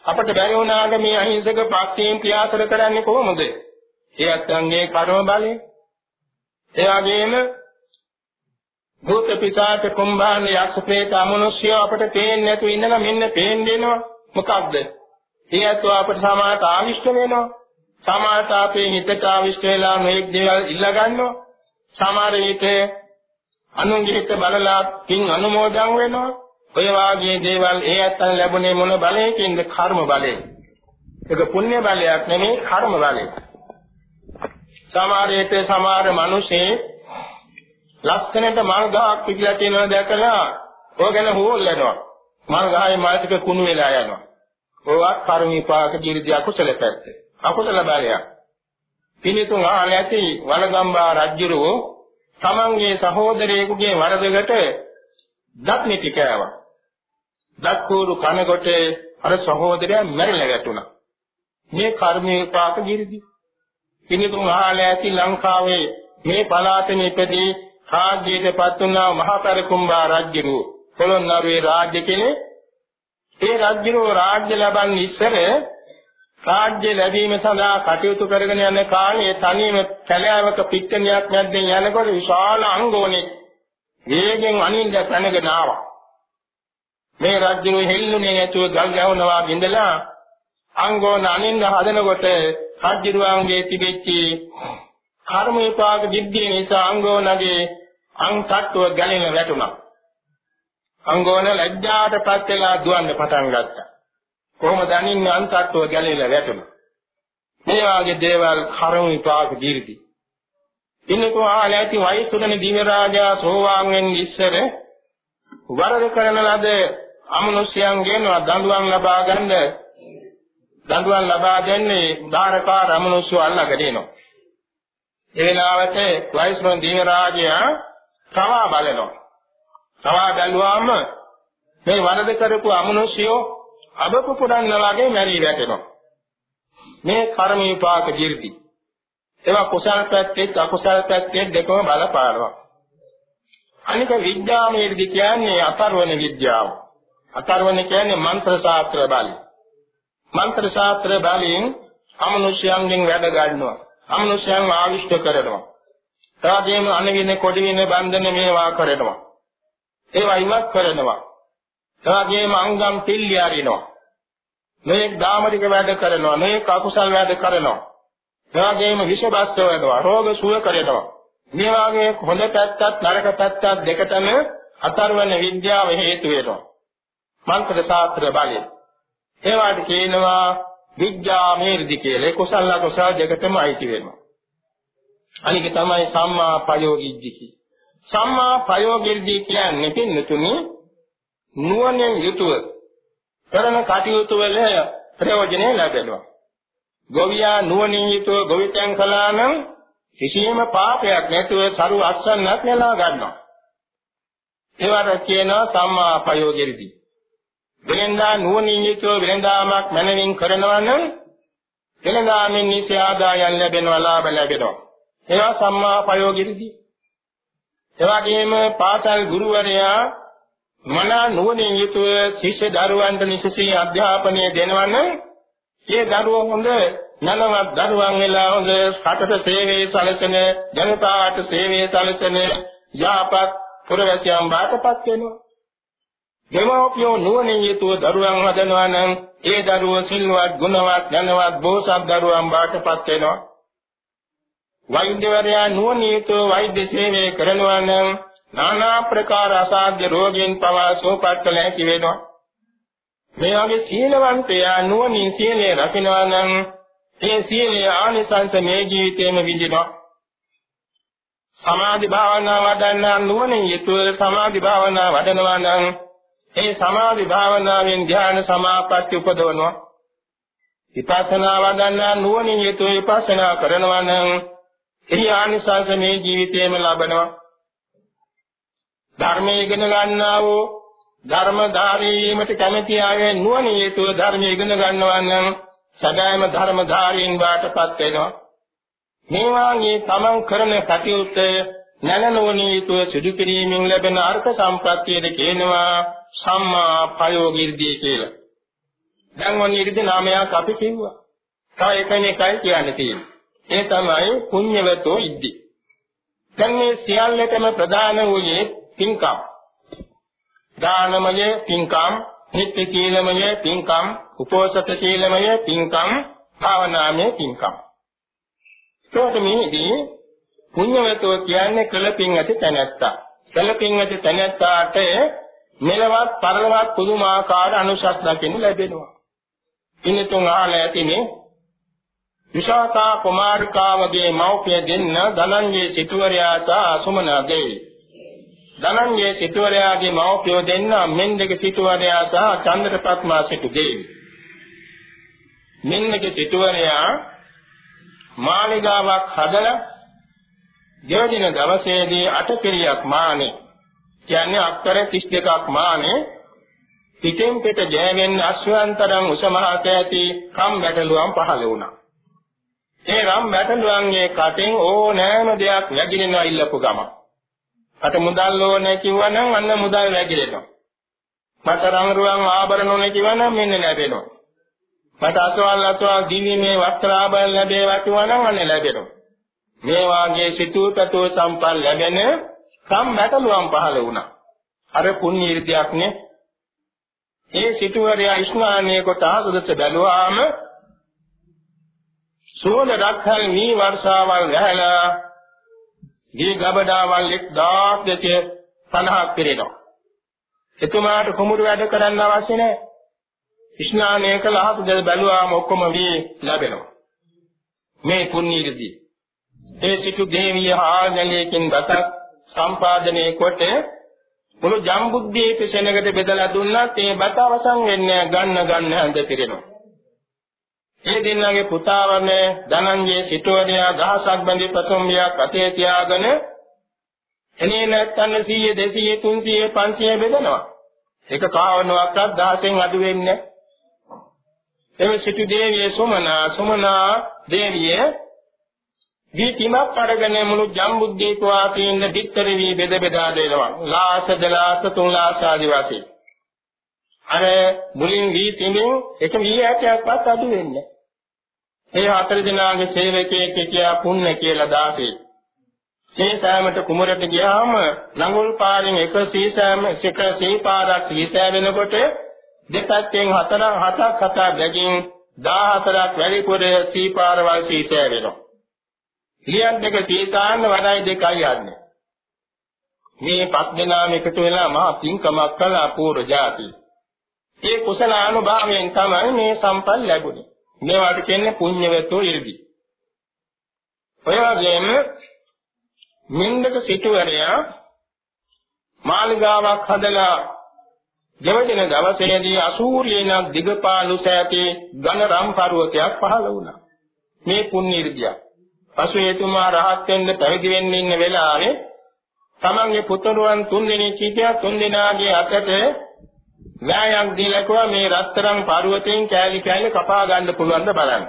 අපට බැරි වුණාට මේ අහිංසක පක්ෂීන් පියාසර කරන්නේ කොහොමද? ඒ අත්ංගේ කර්ම බලය. ඒ වගේම භූත පිසාච කුම්භාන යක්ෂ ප්‍රේත අමනුෂ්‍ය අපට පේන්නේ නැතු ඉන්නම මෙන්න පේන්නේ දෙනවා. මොකක්ද? ඒ අතෝ අපට සමාත ආවිෂ්ඨ වෙනවා. සමාත අපේ හිතට ආවිෂ්ඨ වෙලා මේක දේවල් ඉල්ල ගන්නවා. සමහර විට අනුන්ගේ හිත බලලා පින් අනුමෝදන් වෙනවා. ඔය වාගේ දේවල් ඒ ඇත්තන් ලැබුණේ මොන බලයකින්ද? කර්ම බලයෙන්. ඒක පුණ්‍ය බලයක් නෙමෙයි කර්ම බලය. සමහරේට සමහර මිනිස්සේ ලස්සනට මල් ගහක් පිටිලා තියෙනවා දැකලා ඔය ගැන හොල් යනවා. මල් ගහේ මල් ටික කුණු වෙලා යනවා. ඕවත් කර්ම විපාක ජීවිතය අකුසල පැත්ත. අකුසල බලයක්. පිනිතුන් ආල ඇති වලගම්බා රජුරෝ තමන්ගේ සහෝදරයෙකුගේ වරදකට දත් නිටි කෑවා. දත් කෝරු කනකොට අර සහෝදරයා මැරිලා වැටුණා. මේ කර්ම විපාක ගිරිදි. පිනිතුන් ආල ඇති ලංකාවේ මේ පළාතේ ඉපදී රාජ්‍යයටපත් වුණා මහතර කුම්භා රජුරෝ පොළොන්නරුවේ රාජ්‍ය කෙනෙක්. ඒ රජුරෝ රාජ්‍ය ලබන්නේ ඉස්සර රාජ්‍ය ලැබීම සඳහා කටයුතු කරගෙන යන කාලේ තනියම කැලෑවක පිට්ටනියක් මැද්දෙන් යනකොට විශාල අංගෝණෙක් වේගෙන් අනින්ද පැනගෙන ආවා. මේ රාජ්‍යරු හෙල්ලුනේ නැතුව ගල් ගැහුනවා බින්දලා අංගෝණ අනින්ද හදනකොට රාජ්‍යරුවන්ගේ තිබෙච්ච කර්ම විපාක දිග්ගිය නිසා අංගෝණගේ අං තට්ටුව ගැලෙන වැටුණා. අංගෝන ලැජ්ජාටපත් වෙලා දුවන්න පටන් ගත්තා. කොහොමද අනින්නේ අන්තට්ටුව ගැලවිලා වැටුණා. මේ වාගේ දේවල් කර්ම විපාක දීර්ති. ඉන්නකෝ ආල ඇති වයසුදෙන දිව රාජා සෝවාන් වෙන්න ඉස්සර වරද කරන ලද අමනුෂ්‍යයන්ගෙන් දඬුවම් ලබා ගන්න දඬුවම් ලබා දෙන්නේ ධාරකාර අමනුෂ්‍ය අල්ලගෙන එනවා. ඒ වෙලාවට වයසුදෙන දිව රාජයා තවා බලනවා. තවා බැලුවාම මේ වරද කරපු අමනුෂ්‍යෝ අබ පුපුරන්න වගේ මැරී වැටෙනවා. මේ කර්ම විපාක ජීවිතي. ඒවා කුසල පැත්තෙත් අකුසල පැත්තෙත් දෙකම බලපානවා. අනික විද්‍යාමයේදී කියන්නේ අතරවන විද්‍යාව. අතරවන කියන්නේ මන්ත්‍ර ශාස්ත්‍ර බලය. මන්ත්‍ර ශාස්ත්‍ර බලයෙන් අමනුෂ්‍යයන්ගෙන් වැඩ ගන්නවා. අමනුෂ්‍යයන් ආවිෂ්ඨ කරනවා. එවාගෙම අනවින කොඩි වින බන්ධන මේවා කරනවා. ඒවා ඉවත් කරනවා. එවාගෙම අංගම් පිල්ලි අරිනවා. මේ දාමරික වැඩ කරනවා මේ කකුසල් වැඩ කරනවා. එවාගෙම විෂබස්ස වෙනවා රෝග සුව කරනවා. මේ වාගේ හොඳ පැත්තත් නරක පැත්තත් දෙකටම අතරවන විද්‍යාව හේතු වෙනවා. මන්ත්‍ර ශාස්ත්‍ර බලය ඒවාට කියනවා විද්‍යා මේර්ධි කියලා. කුසල අකුසල දෙකටම අයිති වෙනවා. අනික තමයි සම්මා ප්‍රයෝගිද්දි සම්මා ප්‍රයෝගිද්දි කියන්නේ පින්නතුනි නුවණින් යුතුව කරන කටයුතු වල ප්‍රයෝජනෙ ලැබෙනවා. ගොවියා නුවණින් යුතුව ගොවිතැන් කළා නම් කිසියම් පාපයක් නැතුව සරු අස්සන්නක් නෙලා ගන්නවා. ඒවට කියනවා සම්මා ප්‍රයෝගිරදී. වෙනදා නුවණින් යුතුව වෙනදාමක් මනමින් කරනවා නම් වෙනදාමින් නිසි ආදායම් ලැබෙනවා ලාභ ලැබෙනවා. ඒවා සම්මා ප්‍රයෝගිරදී. එවාගෙම පාසල් ගුරුවරයා මනා නුවණින් යුතුව ශිෂ්‍ය දරුවන්ට නිසසී අධ්‍යාපනය දෙනවන ඒ දරුවෝ හොඳ නනවත් දරුවන් වෙලා හොඳ රටට සේවයේ සැලසෙන ජනතාවට සේවයේ සැලසෙන යාපත් පුරවැසියන් බාටපත් වෙනවා. දෙමෝපියෝ නුවණින් යුතුව දරුවන් හදනවා නම් ඒ දරුවෝ සිල්වත් ගුණවත් ධනවත් බෝසත් දරුවන් බාටපත් වෙනවා. වෛද්‍යවරයා නුවණින් යුතුව වෛද්‍ය සේවය කරනවා නම් নানা ප්‍රකාර අසාධ්‍ය රෝගීන් පවා සුවපත් කළ හැකි වෙනවා. මේ වගේ සීලවන්තයා නුවණින් සීලය රකිනවා නම් ඒ සීලයේ ආනිසංස මේ ජීවිතේම විඳිනවා. සමාධි භාවනා වඩන්න නුවණින් යුතුව සමාධි භාවනා වඩනවා නම් ඒ සමාධි භාවනාවෙන් ධ්‍යාන සමාපatti උපදවනවා. විපස්සනා වඩන්න නුවණින් යුතුව විපස්සනා කරනවා නම් එහි ආනිසංස මේ ජීවිතේම ලබනවා. ධර්මයේ ඉගෙන ගන්නා වූ ධර්මධාරීමට කැමැති අය නුවණින් යුතුව ධර්මයේ ඉගෙන ගන්නවා නම් සදායම ධර්මධාරීන් වාටපත් වෙනවා. මේ වාගේ තමන් කරන කටයුත්ත නැනනෝණී යුතුව සිදු කිරීමෙන් ලැබෙන අර්ථ සම්ප්‍රත්‍යයද කියනවා සම්මා ප්‍රයෝගිර්දී කියලා. දැන් ඔන්න ඉරිදි නාමයක් අපි කිව්වා. තව එකෙනෙක්යි කියන්න තියෙන්නේ. ඒ තමයි පුඤ්ඤවතෝ ඉද්දි. දැන් මේ සියල්ලටම ප්‍රධාන වූයේ පින්කම්. දානමය පින්කම්, නිත්‍ය සීලමය පින්කම්, උපෝසත සීලමය පින්කම්, භාවනාමය පින්කම්. ඒකට මේදී පුණ්‍යවතෝ කියන්නේ කළ පින් ඇති තැනැත්තා. කළ පින් ඇති තැනැත්තාට මෙලවත් පරලවත් පුදුමාකාර අනුසස් දකින්න ලැබෙනවා. ඉන්නතුන් අහලා ඇතිනේ විශාකා කුමාරිකාවගේ මව්පිය දෙන්න ධනංජේ සිටුවරයා සහ අසුමනා දෙවි. ධනංජය සිටුවරයාගේ මව්පියෝ දෙන්න මෙන්දක සිටුවරයා සහ චන්ද්‍රපත්මා සිටු දෙවි. මෙන්නක සිටුවරයා මාලිගාවක් හදලා දෙවදින දවසේදී අටපිරියක් මානේ කියන්නේ අක්කර 32ක් මානේ පිටෙන් පිට ජයවෙන්න අශ්වයන්තරන් උසමහත ඇති කම් වැටලුවම් පහළ වුණා. ඒ රම් වැටලුවන්ගේ කටින් ඕනෑම දෙයක් නැගිනවා ඉල්ලපු ගමන්. අට මුදල් ඕනේ කිව්වනම් අන්න මුදල් වැగిරෙනවා. මට රංගරුවන් ආභරණ ඕනේ කිව්වනම් මෙන්න ලැබෙනවා. මට අසවල් අසවල් දිවිමේ වස්ත්‍ර ආභරණ ලැබේවා කිව්වනම් අන්න ලැබෙනවා. මේ වාගේ සිතූපතෝ සම්පල් ලැබෙන සම් මැටලුවන් පහළ වුණා. අර පුණ්‍ය ඉර්ධයක් නේ. ඒ සිටුවරයා ස්නානයේ කොට ආසුදස බැලුවාම සෝන රක්ඛල් නී වර්ෂාවල් වැහැලා දී ගබඩාවල් 1250ක් පිරෙනවා. එතුමාට කුඹුරු වැඩ කරන්න අවශ්‍ය නැහැ. ස්නානය කළ අහස දෙල බැලුවාම ඔක්කොම වී ලැබෙනවා. මේ පුණ්‍යයේදී ඒ සිටු දේවිය ආගලයකින් දසක් සම්පාදනය කොට මුළු ජම්බුද්දීප සෙනඟට බෙදලා දුන්නත් ඒ බත අවසන් වෙන්නේ ගන්න ගන්න හැඳ පිරෙනවා. ඒ දෙන්නගේ පුතා වන ධනංජය සිටුවරයා දහසක් බැඳි ප්‍රසම්බියක් අතේ තියාගෙන එනේ නැත්තන් 100 200 300 500 බෙදනවා. ඒක කාවණුවක්වත් දහසෙන් අඩු වෙන්නේ එමෙ සිටු දේවිය සුමනා සුමනා දේවිය දීතිමක් අරගෙන මුළු ජම්බුද්දීප වාසීන් දිත්තර වී බෙද බෙදා දෙනවා. ලාස දලාස තුන් ලාස ආදි වශයෙන්. අර මුලින් වී තිමින් එක වී ඇටයක්වත් අඩු වෙන්නේ ඒ හතර දිනාගේ සේවකයෙක් කියා පුන්න කියලා දාසේ. සීසෑමට කුමරට ගියාම ලඟුල් පාරින් එක සීසෑම එක සීපාරක් සීසෑවෙනකොට දෙපැත්තෙන් හතර හතක් හතක් බැගින් 14ක් වැඩිපුර සීපාරවල් සීසෑවෙනවා. ලියන් දෙක සීසාන්න වඩායි දෙකයි යන්නේ. මේ පස් දෙනාම එකතු වෙලා මහා පින්කමක් කළා පූර්ව જાති. ඒ කුසල අනුභවයෙන් තමයි මේ සම්පල් ලැබුණේ. මේවට කියන්නේ පුණ්‍යවතෝ ඉර්ධි. ඔය වගේම මින්දක සිටුවරයා මාලිගාවක් හදලා දෙවදින දවසේදී අසූරියනක් දිගපාලු සෑතේ ඝන රම් පර්වතයක් පහළ වුණා. මේ පුණ්‍ය ඉර්ධිය. පසු එතුමා රහත් වෙන්න පැවිදි වෙන්න ඉන්න වෙලාවේ තමන්ගේ පුතණුවන් තුන් දෙනෙක් සිටියා තුන් දෙනාගේ අතට න්‍යායක් දීලා කිව්වා මේ රත්තරන් පර්වතයෙන් කෑලි කෑලි කපා ගන්න පුළුවන් ද බලන්න.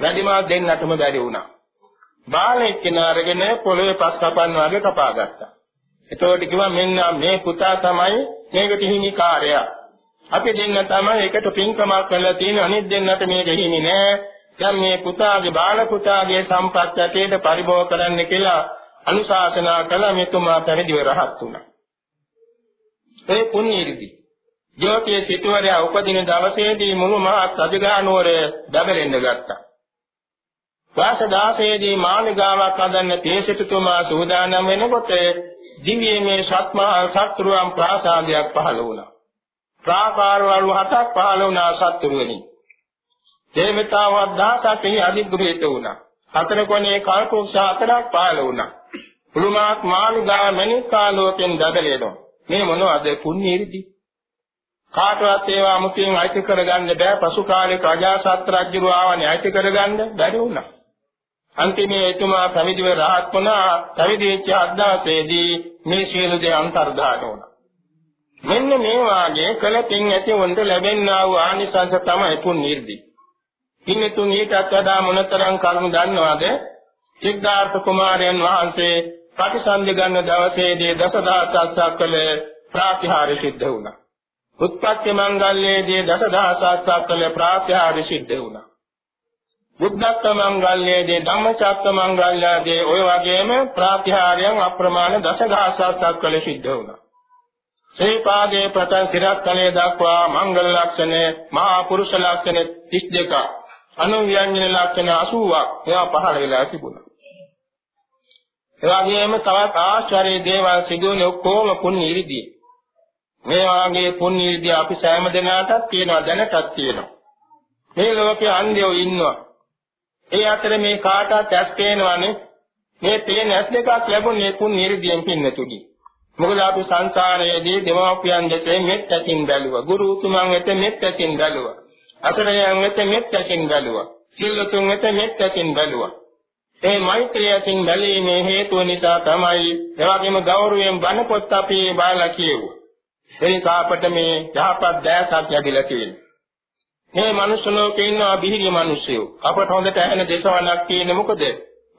වැඩිමා දෙන්නටම බැරි වුණා. බාලෙක් කෙනාරගෙන පොළවේ පස් කපන්න වගේ කපා ගත්තා. එතකොට කිව්වා මෙන්න මේ පුතා තමයි මේකට හිමිකාරයා. අපි දෙන්න තමයි එකට පින්කමක් කරලා තියෙන අනිත් දෙන්නට මේක හිමි නෑ. දැන් මේ පුතාගේ බාල පුතාගේ සම්පත් ඇටේට පරිභෝග කරන්න කියලා අනුශාසනා කළ මෙතුමා පැවිදිව රහත් වුණා. ඒ පුණ්‍යරිදී ජෝතිය සිටුවරයා උපදින දවසේදී මුළු මහත් රජගහනුවර බැබලෙන්න ගත්තා. වාස 16දී මාළිගාවක් හදන්න තේසිතුමා සූදානම් වෙනකොට දිව්‍යමය සත්මහා සත්‍රුවන් ප්‍රාසාදයක් පහළ වුණා. ප්‍රාකාරවල හතක් පහළ වුණා සත්‍රුවනි. දේවතාවක් දහසක් එහි අධිග්‍රහිත වුණා. හතර කොනේ කල්පෝක්ෂ හතරක් පහළ වුණා. පුළුමාක් මාළිගා මණිකාලෝකෙන් දබලෙනවා. මේ මොනවද පුණ්‍ය ඉරිදී? කාටවත් ඒවා අමුතුවෙන් අයිති කරගන්න බෑ පසු කාලේ ප්‍රජාසත් රජුව ආවනේ අයිති කරගන්න බැරි වුණා. අන්තිමේ එතුමා පැවිදිව රහත් වුණා. පැවිදි වෙච්ච අද්දාසේදී මේ සියලු දේ අන්තර්ධාන වුණා. මෙන්න මේ වාගේ කලකින් ඇති වොන්ට ලැබෙනා වූ ආනිසංස තමයි පුණ්‍යර්ධි. පින්තුන් ඊටත් වඩා මොනතරම් කරුණු දන්නවද? සිද්ධාර්ථ කුමාරයන් වහන්සේ ප්‍රතිසන්දි ගන්න දවසේදී දසදහසක් කළ ප්‍රාතිහාර්ය සිද්ධ වුණා. උත්පත්ති මංගල්‍යයේදී දසදහසක් කළ ප්‍රාත්‍යාරි සිද්ධ වුණා. බුද්ධත්ව මංගල්‍යයේදී ධම්මචක්ක මංගල්‍යයේදී ඔය වගේම ප්‍රාත්‍යාරයන් අප්‍රමාණ දසදහසක් කළ සිද්ධ වුණා. ශ්‍රීපාදයේ ප්‍රතන් සිරස්කලේ දක්වා මංගල ලක්ෂණ මහා පුරුෂ ලක්ෂණ 32ක් අනුව්‍යංජන ලක්ෂණ 80ක් ඒවා පහළ වෙලා තිබුණා. ඒ වගේම තවත් ආශ්චර්ය දේවල් සිදුවන ඔක්කොම පුණ්‍ය ඉරිදී මේ වාගේ පුණ්‍ය විද්‍ය අපි සෑම දිනකටත් තියෙනවා දැනටත් තියෙනවා. මේ ලෝකේ අන්ධයෝ ඉන්නවා. ඒ අතර මේ කාටත් ඇස් පේනවනේ. මේ පේන ඇස් දෙකක් ලැබුණේ පුණ්‍ය විද්‍යෙන් පින්නතුනි. මොකද අපි සංසාරයේදී දෙමාපියන් දෙසේ මෙත් ඇසින් බැලුවා. ගුරු උතුමන් වෙත මෙත් ඇසින් බැලුවා. අසරණයන් වෙත මෙත් ඇසින් බැලුවා. සිල්ලුතුන් වෙත මෙත් ඇසින් බැලුවා. ඒ මෛත්‍රිය ඇසින් බැලීමේ හේතුව නිසා තමයි එවැගේම ගෞරවයෙන් බණ පොත් අපි බාලා කියුවා. එනිසා අපට මේ යහපත් දැසක් ලැබිලා තියෙනවා. මේ මනුස්ස ලෝකේ ඉන්නවා බිහිරි මිනිස්සු. අපට හොඳට ඇහෙන දේශවලක් තියෙන්නේ මොකද?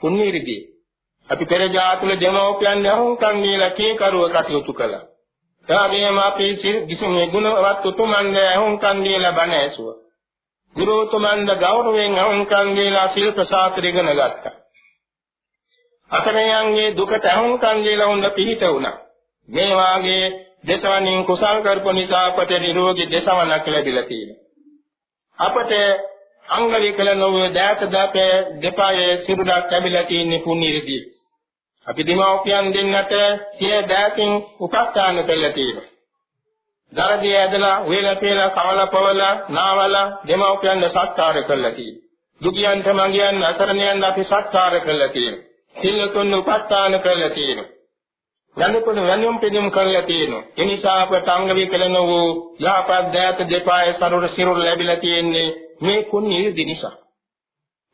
පුණ්‍යරිදී. අපි පෙර ජාතුල දෙමෝපියන් යහුම්කම් දීලා කීකරුව කටයුතු කළා. එවාගෙම අපි කිසිම ගුණවත් උතුමන් යහුම්කම් දීලා බණ ඇසුවා. ගුරුතුමන්ද ගෞරවයෙන් යහුම්කම් දීලා ශිල්ප ශාස්ත්‍ර ඉගෙන ගත්තා. අතමයන්ගේ දුකට යහුම්කම් දීලා උන්ද පිහිට වුණා. මේ වාගේ දසවණින් කුසල් කරපු නිසා අපට නිරෝගී දසවණක් ලැබිලා තියෙනවා. අපට අංග විකල නොවේ දෑත දාපේ දෙපායේ සිරුරක් ලැබිලා තියෙන පුණ්‍යරිදී. අපි දෙමව්පියන් දෙන්නට සිය දෑතින් උපස්ථාන කළා තියෙනවා. දරදී ඇදලා උයලා පෙලා කවලා පවලා නාවලා දෙමව්පියන් සත්කාර කළා තියෙනවා. දුකියන්ට මගියන් අසරණයන් අපි සත්කාර කළා තියෙනවා. සිල්ලුතුන් උපස්ථාන කළා තියෙනවා. යනුකුණ වෙනුම් පිදුම් කළා තියෙනවා. ඒ නිසා අපට අංග විකලන වූ යහපත් දෑත දෙපාය සරුර සිරුර ලැබිලා තියෙන්නේ මේ කුණී දිනිසා.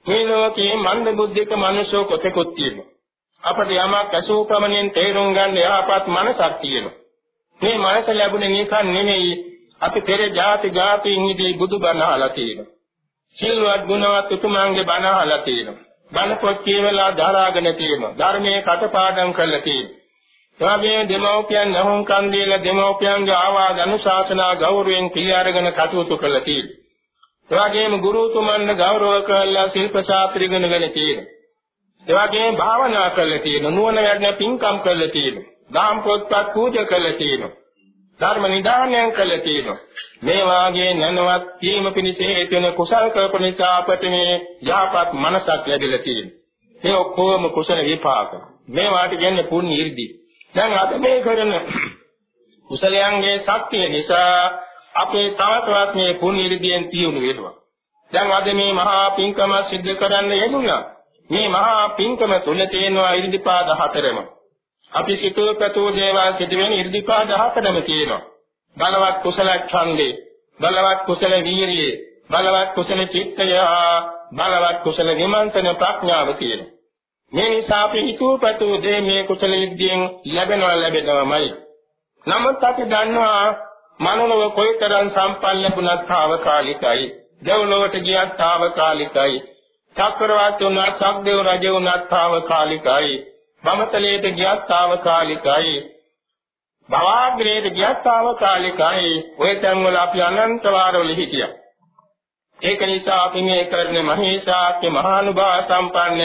මේ ලෝකේ මන්ද බුද්ධික මිනිසෝ කොතෙකුත් තියෙනවා. අපට යමක් අසූ ප්‍රමණයෙන් තේරුම් ගන්න යහපත් මනසක් තියෙනවා. මේ මනස ලැබුණේ නිකන් නෙමෙයි අපි පෙර ಜಾති ಜಾතින් ඉදී බුදුබණ අහලා තියෙනවා. සිල්වත් ගුණවත් උතුමන්ගේ බණ අහලා තියෙනවා. බණ පොත් කියවලා දරාගෙන තියෙනවා. ධර්මයේ කටපාඩම් කරලා තියෙනවා. එවාගේ දෙමෝපියන් නහුම්කන් දීලා දෙමෝපියන්ගේ ආවාද අනුශාසනා ගෞරවයෙන් පිළිඅරගෙන කටයුතු කළා තියෙනවා. එවාගේම ගුරුතුමන්ව ගෞරව කරලා ශිල්ප ශාස්ත්‍ර ඉගෙනගෙන තියෙනවා. එවාගේම භාවනා කරලා තියෙනවා. නුවණ වැඩන පින්කම් කරලා තියෙනවා. දාම් පොත්පත් පූජා කරලා තියෙනවා. ධර්ම නිදානයන් කළා තියෙනවා. මේ වාගේ නැනවත් කීම පිණිස හේතු වෙන කුසල කල්ප නිසා අපට මේ යහපත් මනසක් ලැබිලා තියෙනවා. මේ ඔක්කොම කුසල විපාක. මේ වාට කියන්නේ පුණ්‍ය ඉර්ධි. දැන් අද මේ කරන කුසලයන්ගේ ශක්තිය නිසා අපේ තවතවත් මේ පුණ්‍ය ඉර්ධියෙන් තියුණු වෙනවා. දැන් අද මේ මහා පින්කම සිද්ධ කරන්න යෙදුණා. මේ මහා පින්කම තුල තියෙනවා ඉර්ධිපාද හතරම. අපි සිතූ පැතූ දේවල් සිදුවෙන ඉර්ධිපාද හතරම තියෙනවා. බලවත් කුසල ඡන්දේ, බලවත් කුසල වීරියේ, බලවත් කුසල චිත්තය, බලවත් කුසල විමර්ශන ප්‍රඥාව තියෙනවා. මේ නිසා අපි හිතුවපතු දේ මේ කුසල විද්‍යෙන් ලැබෙනවා ලැබෙනවමයි. නමුත් අපි දන්නවා මනෝලව කොයිතරම් සම්පන්න වුණත් తాවකාලිකයි. දෙව්ලොවට ගියත් తాවකාලිකයි. චක්‍රවර්ත වුණා, සක්දේව රජ වුණා తాවකාලිකයි. බමතලයට ගියත් తాවකාලිකයි. භවග්‍රේද ගියත් తాවකාලිකයි. ඔය තැන් වල අපි අනන්ත වාරවල හිටියා. ඒක නිසා අපි මේ කරන්නේ මහේශාක්‍ය මහානුභාව සම්පන්න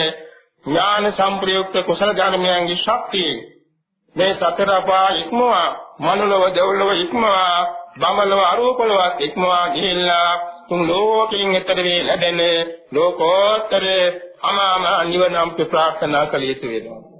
ඥාන සංප්‍රයුක්ත කුසල ධර්මයන්ගේ ශක්තිය මේ සතර අපා ඉක්මවා මනුලව දෙව්ලොව ඉක්මවා බමලව අරූපලව ඉක්මවා ගිහිල්ලා තුන් ලෝකයෙන් එතර වේ ලැබෙන ලෝකෝත්තර අමාම නිවනම් ප්‍රාර්ථනා කළ යුතු වෙනවා.